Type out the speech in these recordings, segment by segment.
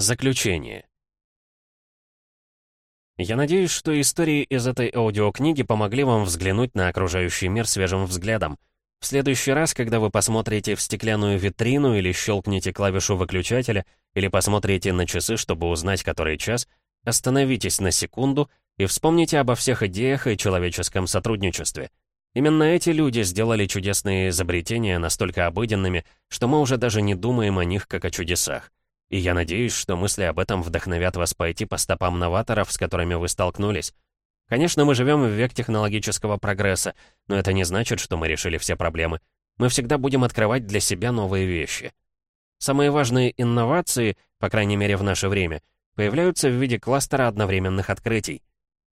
Заключение. Я надеюсь, что истории из этой аудиокниги помогли вам взглянуть на окружающий мир свежим взглядом. В следующий раз, когда вы посмотрите в стеклянную витрину или щелкнете клавишу выключателя, или посмотрите на часы, чтобы узнать, который час, остановитесь на секунду и вспомните обо всех идеях и человеческом сотрудничестве. Именно эти люди сделали чудесные изобретения настолько обыденными, что мы уже даже не думаем о них как о чудесах. И я надеюсь, что мысли об этом вдохновят вас пойти по стопам новаторов, с которыми вы столкнулись. Конечно, мы живем в век технологического прогресса, но это не значит, что мы решили все проблемы. Мы всегда будем открывать для себя новые вещи. Самые важные инновации, по крайней мере в наше время, появляются в виде кластера одновременных открытий.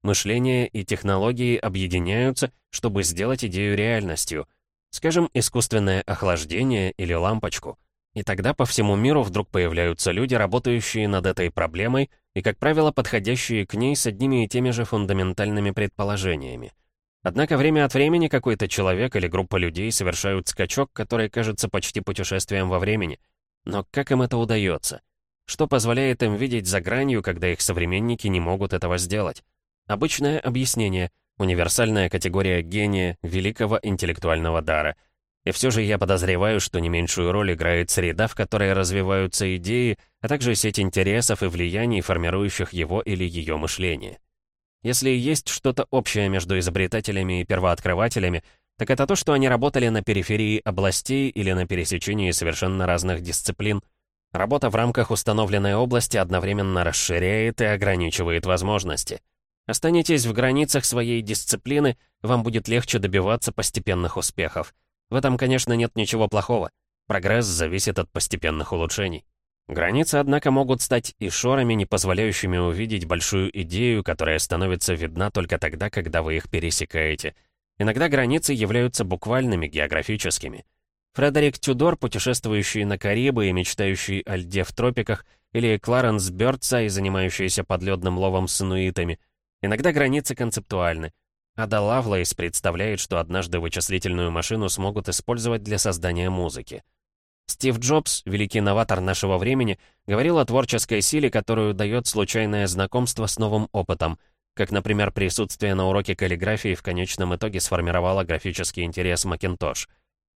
Мышление и технологии объединяются, чтобы сделать идею реальностью. Скажем, искусственное охлаждение или лампочку — и тогда по всему миру вдруг появляются люди, работающие над этой проблемой и, как правило, подходящие к ней с одними и теми же фундаментальными предположениями. Однако время от времени какой-то человек или группа людей совершают скачок, который кажется почти путешествием во времени. Но как им это удается? Что позволяет им видеть за гранью, когда их современники не могут этого сделать? Обычное объяснение, универсальная категория гения, великого интеллектуального дара — и все же я подозреваю, что не меньшую роль играет среда, в которой развиваются идеи, а также сеть интересов и влияний, формирующих его или ее мышление. Если есть что-то общее между изобретателями и первооткрывателями, так это то, что они работали на периферии областей или на пересечении совершенно разных дисциплин. Работа в рамках установленной области одновременно расширяет и ограничивает возможности. Останетесь в границах своей дисциплины, вам будет легче добиваться постепенных успехов. В этом, конечно, нет ничего плохого. Прогресс зависит от постепенных улучшений. Границы, однако, могут стать и шорами, не позволяющими увидеть большую идею, которая становится видна только тогда, когда вы их пересекаете. Иногда границы являются буквальными, географическими. Фредерик Тюдор, путешествующий на Карибы и мечтающий о льде в тропиках, или Кларенс Бёрдсай, занимающийся подледным ловом с инуитами. Иногда границы концептуальны — Ада Лавлейс представляет, что однажды вычислительную машину смогут использовать для создания музыки. Стив Джобс, великий новатор нашего времени, говорил о творческой силе, которую дает случайное знакомство с новым опытом, как, например, присутствие на уроке каллиграфии в конечном итоге сформировало графический интерес Macintosh.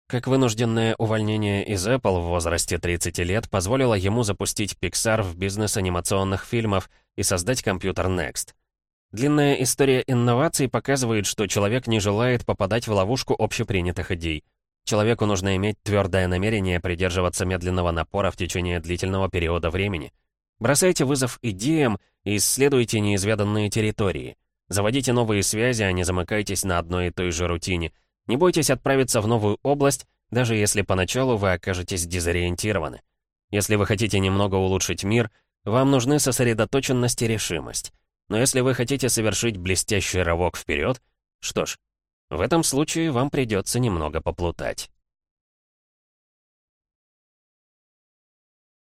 Как вынужденное увольнение из Apple в возрасте 30 лет позволило ему запустить Pixar в бизнес анимационных фильмов и создать компьютер Next. Длинная история инноваций показывает, что человек не желает попадать в ловушку общепринятых идей. Человеку нужно иметь твердое намерение придерживаться медленного напора в течение длительного периода времени. Бросайте вызов идеям и исследуйте неизведанные территории. Заводите новые связи, а не замыкайтесь на одной и той же рутине. Не бойтесь отправиться в новую область, даже если поначалу вы окажетесь дезориентированы. Если вы хотите немного улучшить мир, вам нужны сосредоточенность и решимость. Но если вы хотите совершить блестящий рывок вперед, что ж, в этом случае вам придется немного поплутать.